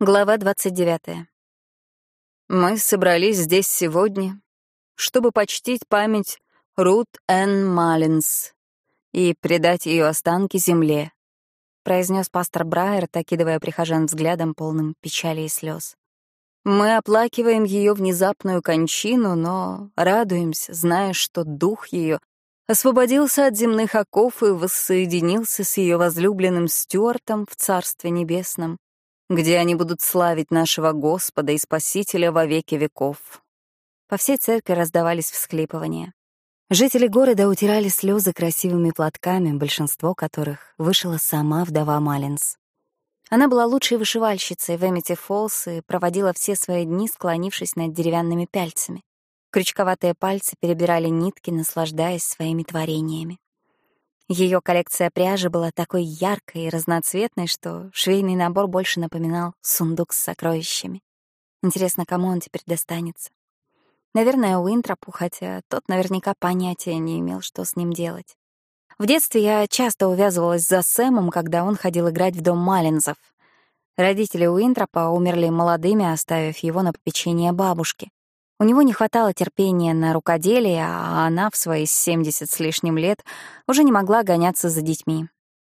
Глава 29. Мы собрались здесь сегодня, чтобы почтить память Рут Н. Маллинс и предать ее останки земле, произнес пастор Брайер, окидывая прихожан взглядом, полным печали и слез. Мы оплакиваем ее внезапную кончину, но радуемся, зная, что дух ее освободился от земных оков и воссоединился с ее возлюбленным Стюартом в Царстве Небесном где они будут славить нашего Господа и Спасителя во веки веков. По всей церкви раздавались всхлипывания. Жители города утирали слезы красивыми платками, большинство которых вышила сама вдова Маллинс. Она была лучшей вышивальщицей в Эмити Фолс и проводила все свои дни, склонившись над деревянными пяльцами. Крючковатые пальцы перебирали нитки, наслаждаясь своими творениями. Ее коллекция пряжи была такой яркой и разноцветной, что швейный набор больше напоминал сундук с сокровищами. Интересно, кому он теперь достанется? Наверное, Уинтропу, хотя тот наверняка понятия не имел, что с ним делать. В детстве я часто увязывалась за Сэмом, когда он ходил играть в дом Маллинзов. Родители Уинтропа умерли молодыми, оставив его на попечение бабушки. У него не хватало терпения на рукоделие, а она в свои 70 с лишним лет уже не могла гоняться за детьми.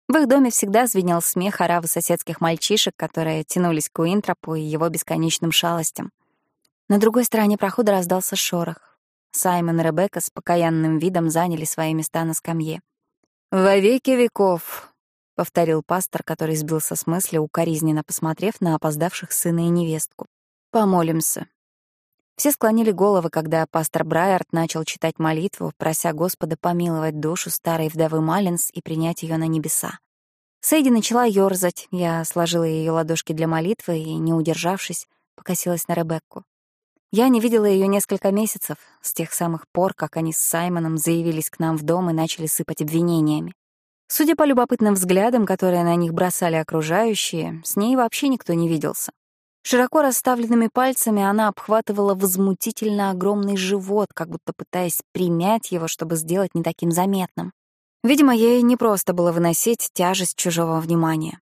В их доме всегда звенел смех оравы соседских мальчишек, которые тянулись к Уинтропу и его бесконечным шалостям. На другой стороне прохода раздался шорох. Саймон и Ребекка с покаянным видом заняли свои места на скамье. «Во веки веков», — повторил пастор, который сбился с мысли, укоризненно посмотрев на опоздавших сына и невестку. «Помолимся». Все склонили головы, когда пастор Брайард начал читать молитву, прося Господа помиловать душу старой вдовы Маллинс и принять ее на небеса. Сэйди начала ёрзать, я сложила ее ладошки для молитвы и, не удержавшись, покосилась на Ребекку. Я не видела ее несколько месяцев, с тех самых пор, как они с Саймоном заявились к нам в дом и начали сыпать обвинениями. Судя по любопытным взглядам, которые на них бросали окружающие, с ней вообще никто не виделся. Широко расставленными пальцами она обхватывала возмутительно огромный живот, как будто пытаясь примять его, чтобы сделать не таким заметным. Видимо, ей не просто было выносить тяжесть чужого внимания.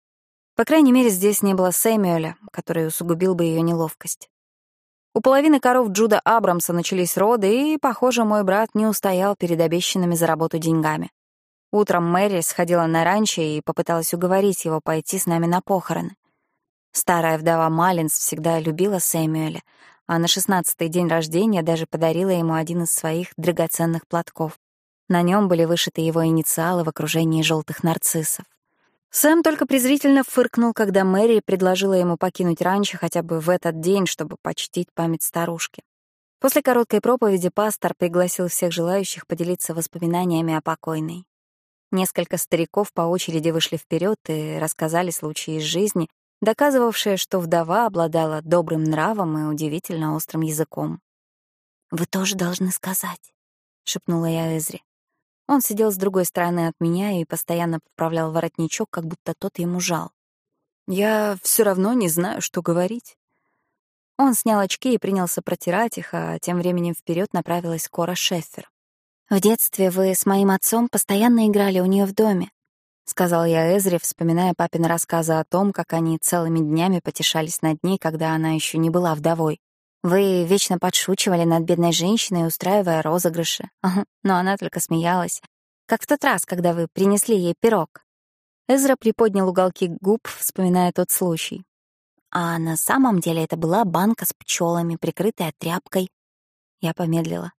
По крайней мере, здесь не было Сэмюэля, который усугубил бы ее неловкость. У половины коров Джуда Абрамса начались роды, и, похоже, мой брат не устоял перед обещанными за работу деньгами. Утром Мэри сходила на ранчо и попыталась уговорить его пойти с нами на похороны. Старая вдова Маллинс всегда любила Сэмюэля, а на шестнадцатый день рождения даже подарила ему один из своих драгоценных платков. На нем были вышиты его инициалы в окружении желтых нарциссов. Сэм только презрительно фыркнул, когда Мэри предложила ему покинуть ранчо хотя бы в этот день, чтобы почтить память старушки. После короткой проповеди пастор пригласил всех желающих поделиться воспоминаниями о покойной. Несколько стариков по очереди вышли вперед и рассказали случаи из жизни, доказывавшая, что вдова обладала добрым нравом и удивительно острым языком. «Вы тоже должны сказать», — шепнула я Эзри. Он сидел с другой стороны от меня и постоянно поправлял воротничок, как будто тот ему жал. «Я все равно не знаю, что говорить». Он снял очки и принялся протирать их, а тем временем вперед направилась Кора Шеффер. «В детстве вы с моим отцом постоянно играли у нее в доме. — сказал я Эзре, вспоминая папины рассказы о том, как они целыми днями потешались над ней, когда она еще не была вдовой. «Вы вечно подшучивали над бедной женщиной, устраивая розыгрыши. Но она только смеялась. Как в тот раз, когда вы принесли ей пирог». Эзра приподнял уголки губ, вспоминая тот случай. А на самом деле это была банка с пчелами, прикрытая тряпкой. Я помедлила.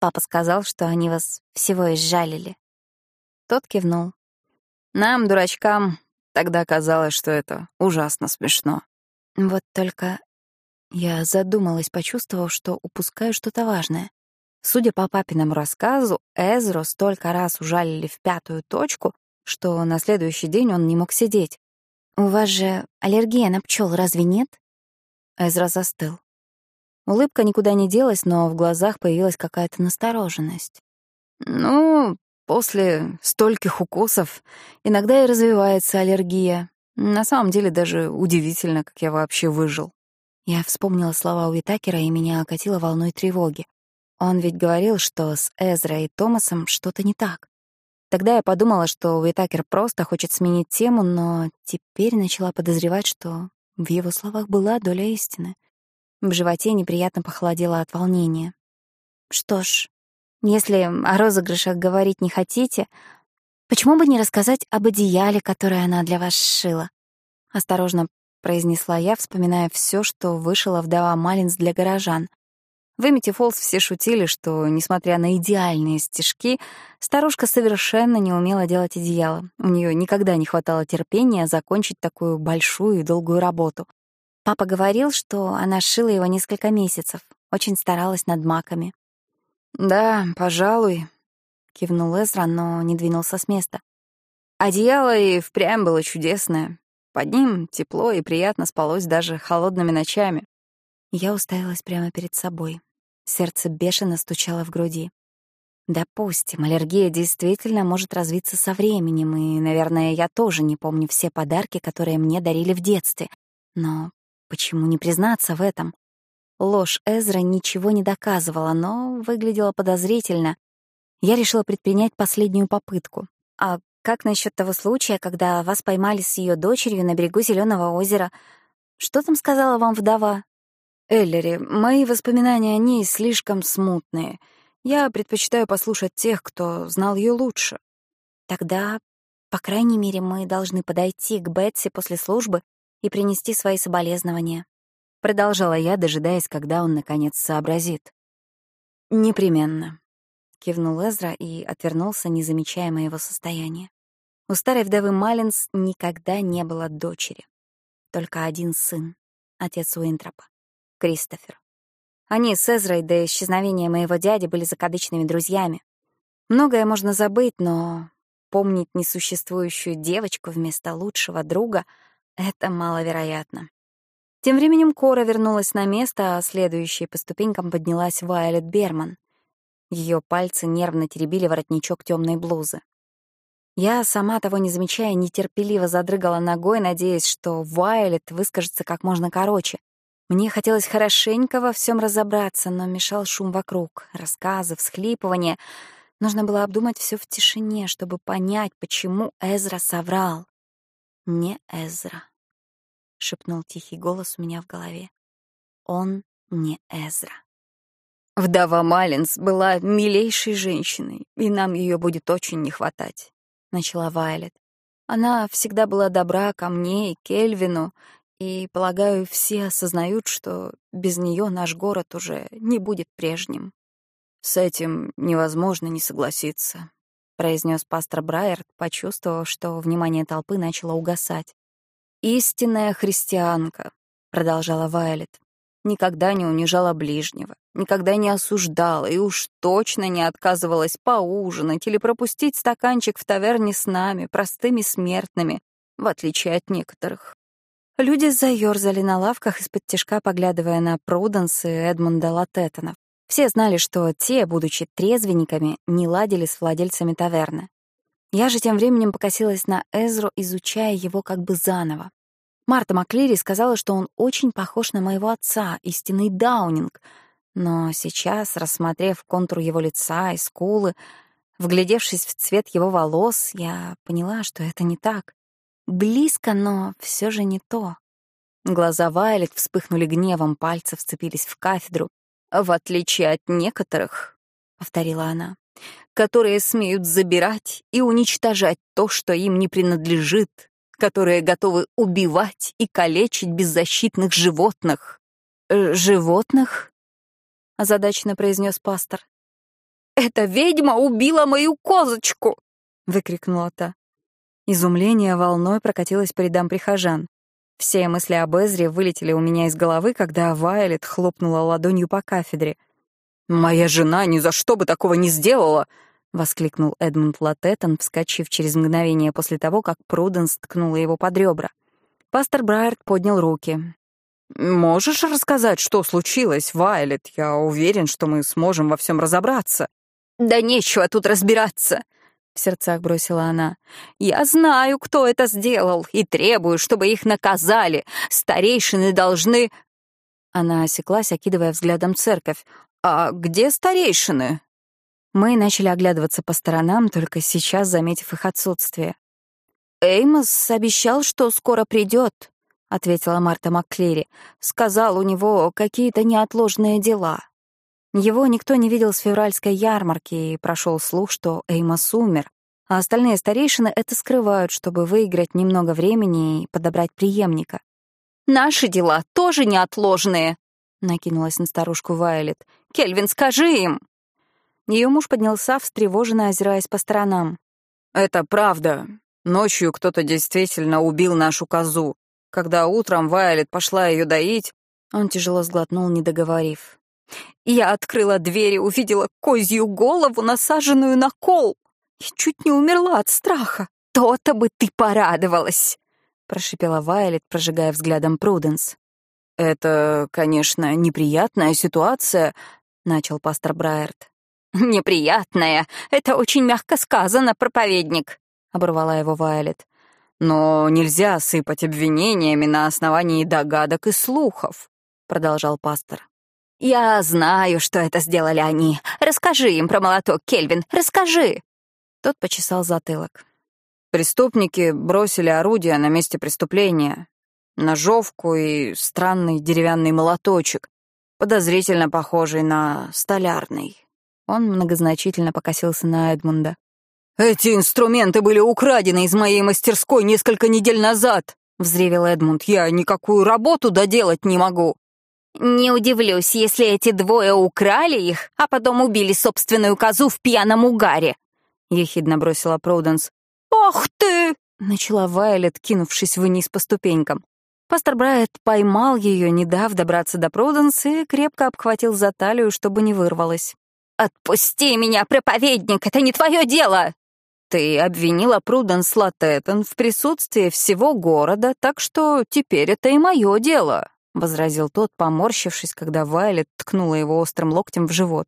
Папа сказал, что они вас всего изжалили. Тот кивнул. Нам, дурачкам, тогда казалось, что это ужасно смешно. Вот только я задумалась, почувствовав, что упускаю что-то важное. Судя по папиному рассказу, Эзру столько раз ужалили в пятую точку, что на следующий день он не мог сидеть. «У вас же аллергия на пчел, разве нет?» Эзра застыл. Улыбка никуда не делась, но в глазах появилась какая-то настороженность. «Ну, После стольких укусов иногда и развивается аллергия. На самом деле даже удивительно, как я вообще выжил. Я вспомнила слова Уитакера, и меня окатило волной тревоги. Он ведь говорил, что с Эзра и Томасом что-то не так. Тогда я подумала, что Уитакер просто хочет сменить тему, но теперь начала подозревать, что В его словах была доля истины. В животе неприятно похолодело от волнения. «Что ж, если о розыгрышах говорить не хотите, почему бы не рассказать об одеяле, которое она для вас сшила?» Осторожно произнесла я, вспоминая все, что вышила вдова Малинс для горожан. В Эмити Фолс все шутили, что, несмотря на идеальные стежки, старушка совершенно не умела делать одеяло. У нее никогда не хватало терпения закончить такую большую и долгую работу. Папа говорил, что она шила его несколько месяцев, очень старалась над маками. «Да, пожалуй», — кивнул Эзра, но не двинулся с места. Одеяло и впрямь было чудесное. Под ним тепло и приятно спалось даже холодными ночами. Я уставилась прямо перед собой. Сердце бешено стучало в груди. Допустим, аллергия действительно может развиться со временем, и, наверное, я тоже не помню все подарки, которые мне дарили в детстве. Но почему не признаться в этом? Ложь Эзра ничего не доказывала, но выглядела подозрительно. Я решила предпринять последнюю попытку. А как насчет того случая, когда вас поймали с ее дочерью на берегу Зеленого озера? Что там сказала вам вдова? Эллери, мои воспоминания о ней слишком смутные. Я предпочитаю послушать тех, кто знал ее лучше. Тогда, по крайней мере, мы должны подойти к Бетси после службы и принести свои соболезнования. Продолжала я, дожидаясь, когда он, наконец, сообразит. «Непременно», — кивнул Эзра и отвернулся, не замечая моего состояния. У старой вдовы Маллинс никогда не было дочери. Только один сын, отец Уинтропа. Кристофер. Они с Эзрой до исчезновения моего дяди были закадычными друзьями. Многое можно забыть, но помнить несуществующую девочку вместо лучшего друга — это маловероятно. Тем временем Кора вернулась на место, а следующей по ступенькам поднялась Вайолет Берман. Ее пальцы нервно теребили воротничок темной блузы. Я, сама того не замечая, нетерпеливо задрыгала ногой, надеясь, что Вайолет выскажется как можно короче, мне хотелось хорошенько во всем разобраться, но мешал шум вокруг, рассказы, всхлипывания. Нужно было обдумать все в тишине, чтобы понять, почему Эзра соврал. «Не Эзра», — шепнул тихий голос у меня в голове. «Он не Эзра». «Вдова Маллинс была милейшей женщиной, и нам ее будет очень не хватать», — начала Вайлет. Она всегда была добра ко мне и Кельвину, и, полагаю, все осознают, что без нее наш город уже не будет прежним. «С этим невозможно не согласиться», — произнес пастор Брайерт, почувствовав, что внимание толпы начало угасать. «Истинная христианка», — продолжала Вайлет, никогда не унижала ближнего, никогда не осуждала и уж точно не отказывалась поужинать или пропустить стаканчик в таверне с нами, простыми смертными, в отличие от некоторых. Люди заёрзали на лавках из-под тишка, поглядывая на Пруденс и Эдмунда Латеттонов. Все знали, что те, будучи трезвенниками, не ладили с владельцами таверны. Я же тем временем покосилась на Эзру, изучая его как бы заново. Марта Маклири сказала, что он очень похож на моего отца, истинный даунинг. Но сейчас, рассмотрев контур его лица и скулы, вглядевшись в цвет его волос, я поняла, что это не так. Близко, но все же не то. Глаза Вайлет вспыхнули гневом, пальцы вцепились в кафедру. «В отличие от некоторых», — повторила она, «которые смеют забирать и уничтожать то, что им не принадлежит, которые готовы убивать и калечить беззащитных животных». «Э, «Животных?» — озадаченно произнес пастор. «Эта ведьма убила мою козочку!» — выкрикнула та. Изумление волной прокатилось по рядам прихожан. Все мысли об Эзре вылетели у меня из головы, когда Вайлет хлопнула ладонью по кафедре. «Моя жена ни за что бы такого не сделала!» — воскликнул Эдмунд Латеттон, вскочив через мгновение после того, как Пруденс ткнула его под ребра. Пастор Брайерт поднял руки. «Можешь рассказать, что случилось, Вайлет? Я уверен, что мы сможем во всем разобраться». «Да нечего тут разбираться!» — в сердцах бросила она. «Я знаю, кто это сделал, и требую, чтобы их наказали. Старейшины должны...» Она осеклась, окидывая взглядом церковь. «А где старейшины?» Мы начали оглядываться по сторонам, только сейчас заметив их отсутствие. «Эймос обещал, что скоро придет», — ответила Марта МакКлири. «Сказал, у него какие-то неотложные дела». Его никто не видел с февральской ярмарки, и прошел слух, что Эймос умер, а остальные старейшины это скрывают, чтобы выиграть немного времени и подобрать преемника. «Наши дела тоже неотложные», — накинулась на старушку Вайлет. «Кельвин, скажи им!» Ее муж поднялся, встревоженно озираясь по сторонам. «Это правда. Ночью кто-то действительно убил нашу козу. Когда утром Вайлет пошла ее доить, он тяжело сглотнул, не договорив. Я открыла дверь и увидела козью голову, насаженную на кол. Я чуть не умерла от страха. То-то бы ты порадовалась, прошипела Вайлет, прожигая взглядом Пруденс. Это, конечно, неприятная ситуация, начал пастор Брайерт. Неприятная. Это очень мягко сказано, проповедник, оборвала его Вайлет. «Но нельзя сыпать обвинениями на основании догадок и слухов», — продолжал пастор. «Я знаю, что это сделали они. Расскажи им про молоток, Кельвин, расскажи!» Тот почесал затылок. Преступники бросили орудие на месте преступления. Ножовку и странный деревянный молоточек, подозрительно похожий на столярный. Он многозначительно покосился на Эдмунда. «Эти инструменты были украдены из моей мастерской несколько недель назад», — взревел Эдмунд. «Я никакую работу доделать не могу». «Не удивлюсь, если эти двое украли их, а потом убили собственную козу в пьяном угаре», — ехидно бросила Проуденс. «Ах ты!» — начала Вайлет, кинувшись вниз по ступенькам. Пастор Брайт поймал ее, не дав добраться до Проуденс, и крепко обхватил за талию, чтобы не вырвалась. «Отпусти меня, проповедник, это не твое дело!» Ты обвинила Пруденс Латеттон в присутствии всего города, так что теперь это и мое дело», — возразил тот, поморщившись, когда Вайлет ткнула его острым локтем в живот.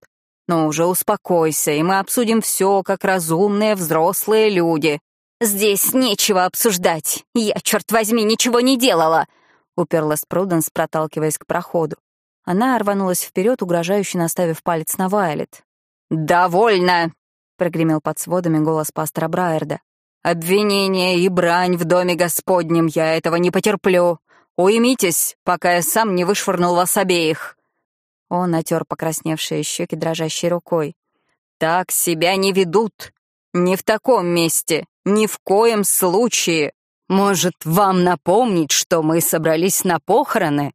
«Но уже успокойся, и мы обсудим все, как разумные взрослые люди». «Здесь нечего обсуждать. Я, черт возьми, ничего не делала», — уперлась Пруденс, проталкиваясь к проходу. Она рванулась вперед, угрожающе наставив палец на Вайлет. «Довольно!» — прогремел под сводами голос пастора Брайерда. «Обвинение и брань в доме Господнем, я этого не потерплю. Уймитесь, пока я сам не вышвырнул вас обеих». Он натер покрасневшие щеки дрожащей рукой. «Так себя не ведут. Не в таком месте, ни в коем случае. Может, вам напомнить, что мы собрались на похороны?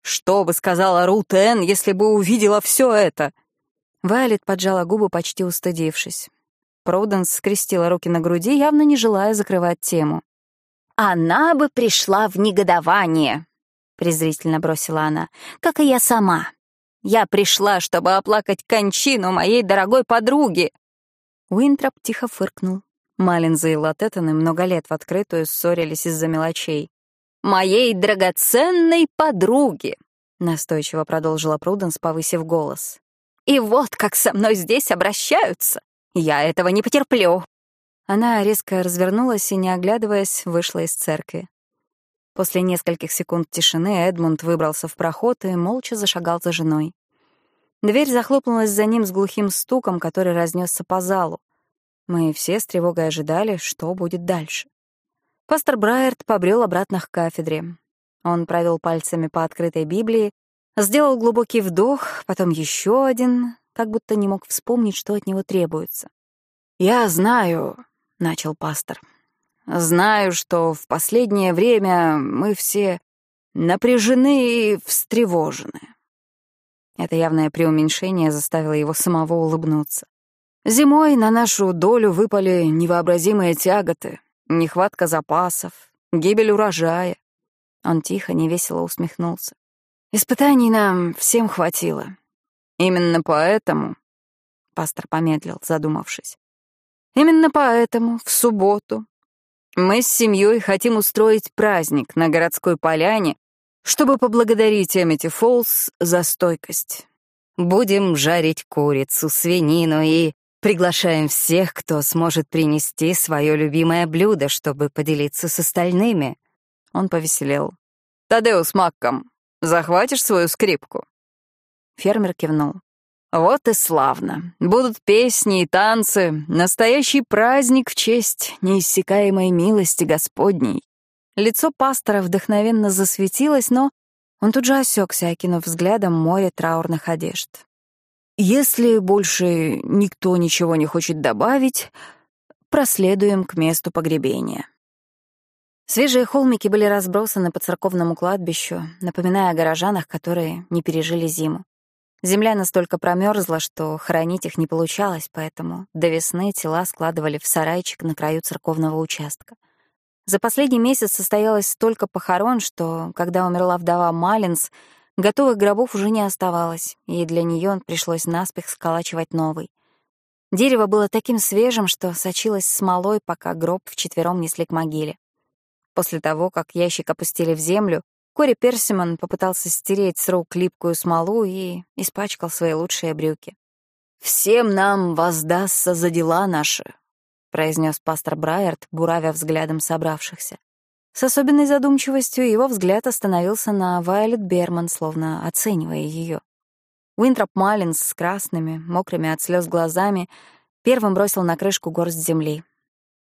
Что бы сказала Рут Энн, если бы увидела все это? Вайлет поджала губы, почти устыдившись. Проуденс скрестила руки на груди, явно не желая закрывать тему. «Она бы пришла в негодование», — презрительно бросила она, — «как и я сама. Я пришла, чтобы оплакать кончину моей дорогой подруги». Уинтроп тихо фыркнул. Малинза и Латеттоны много лет в открытую ссорились из-за мелочей. «Моей драгоценной подруги», — настойчиво продолжила Пруденс, повысив голос. И вот как со мной здесь обращаются. Я этого не потерплю. Она резко развернулась и, не оглядываясь, вышла из церкви. После нескольких секунд тишины Эдмунд выбрался в проход и молча зашагал за женой. Дверь захлопнулась за ним с глухим стуком, который разнесся по залу. Мы все с тревогой ожидали, что будет дальше. Пастор Брайерт побрел обратно к кафедре. Он провел пальцами по открытой Библии, Сделал глубокий вдох, потом еще один, как будто не мог вспомнить, что от него требуется. «Я знаю», — начал пастор, — «знаю, что в последнее время мы все напряжены и встревожены». Это явное преуменьшение заставило его самого улыбнуться. Зимой на нашу долю выпали невообразимые тяготы, нехватка запасов, гибель урожая. Он тихо, невесело усмехнулся. Испытаний нам всем хватило. Именно поэтому... Пастор помедлил, задумавшись. Именно поэтому в субботу мы с семьей хотим устроить праздник на городской поляне, чтобы поблагодарить Эмити Фолс за стойкость. Будем жарить курицу, свинину и приглашаем всех, кто сможет принести свое любимое блюдо, чтобы поделиться с остальными. Он повеселел. «Тадеус Макком, Захватишь свою скрипку?» Фермер кивнул. «Вот и славно. Будут песни и танцы, настоящий праздник в честь неиссякаемой милости Господней». Лицо пастора вдохновенно засветилось, но он тут же осекся, окинув взглядом море траурных одежд. «Если больше никто ничего не хочет добавить, проследуем к месту погребения». Свежие холмики были разбросаны по церковному кладбищу, напоминая о горожанах, которые не пережили зиму. Земля настолько промерзла, что хоронить их не получалось, поэтому до весны тела складывали в сарайчик на краю церковного участка. За последний месяц состоялось столько похорон, что, когда умерла вдова Малинс, готовых гробов уже не оставалось, и для нее пришлось наспех сколачивать новый. Дерево было таким свежим, что сочилось смолой, пока гроб вчетвером несли к могиле. После того, как ящик опустили в землю, Кори Персимон попытался стереть с рук липкую смолу и испачкал свои лучшие брюки. «Всем нам воздастся за дела наши», — произнес пастор Брайерт, буравя взглядом собравшихся. С особенной задумчивостью его взгляд остановился на Вайолет Берман, словно оценивая ее. Уинтроп Маллинс с красными, мокрыми от слез глазами первым бросил на крышку горсть земли.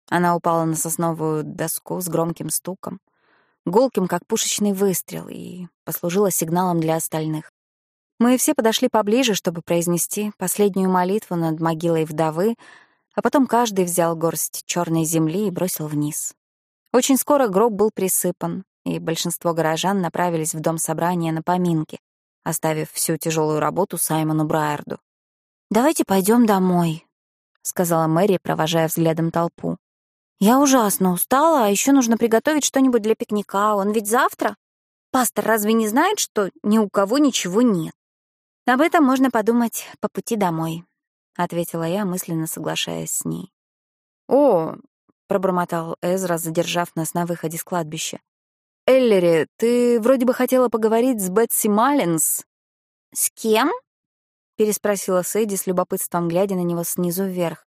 Она упала на сосновую доску с громким стуком — гулким, как пушечный выстрел, и послужила сигналом для остальных. Мы все подошли поближе, чтобы произнести последнюю молитву над могилой вдовы, а потом каждый взял горсть черной земли и бросил вниз. Очень скоро гроб был присыпан, и большинство горожан направились в дом собрания на поминки, оставив всю тяжелую работу Саймону Брайерду. «Давайте пойдем домой», — сказала Мэри, провожая взглядом толпу. Я ужасно устала, а еще нужно приготовить что-нибудь для пикника. Он ведь завтра. Пастор разве не знает, что ни у кого ничего нет? Об этом можно подумать по пути домой, ответила я, мысленно соглашаясь с ней. О, пробормотал Эзра, задержав нас на выходе с кладбища. Эллери, ты вроде бы хотела поговорить с Бетси Маллинс. С кем? переспросила Сэдди с любопытством, глядя на него снизу вверх.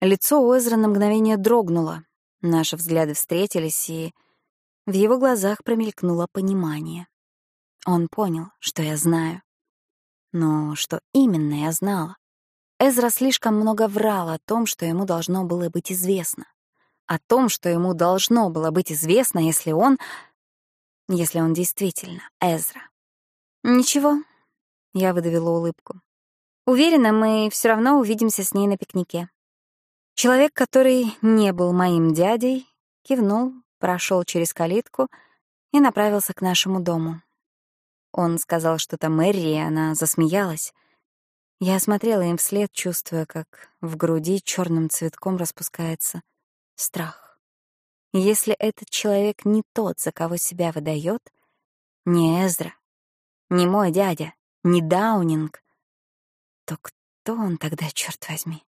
Лицо Уэзера на мгновение дрогнуло. Наши взгляды встретились, и в его глазах промелькнуло понимание. Он понял, что я знаю. Но что именно я знала? Эзра слишком много врал о том, что ему должно было быть известно. О том, что ему должно было быть известно, если он... Если он действительно Эзра. «Ничего», — я выдавила улыбку. «Уверена, мы все равно увидимся с ней на пикнике». Человек, который не был моим дядей, кивнул, прошел через калитку и направился к нашему дому. Он сказал что-то Мэри, и она засмеялась. Я смотрела им вслед, чувствуя, как в груди черным цветком распускается страх. Если этот человек не тот, за кого себя выдает, не Эзра, не мой дядя, не Даунинг, то кто он тогда, черт возьми?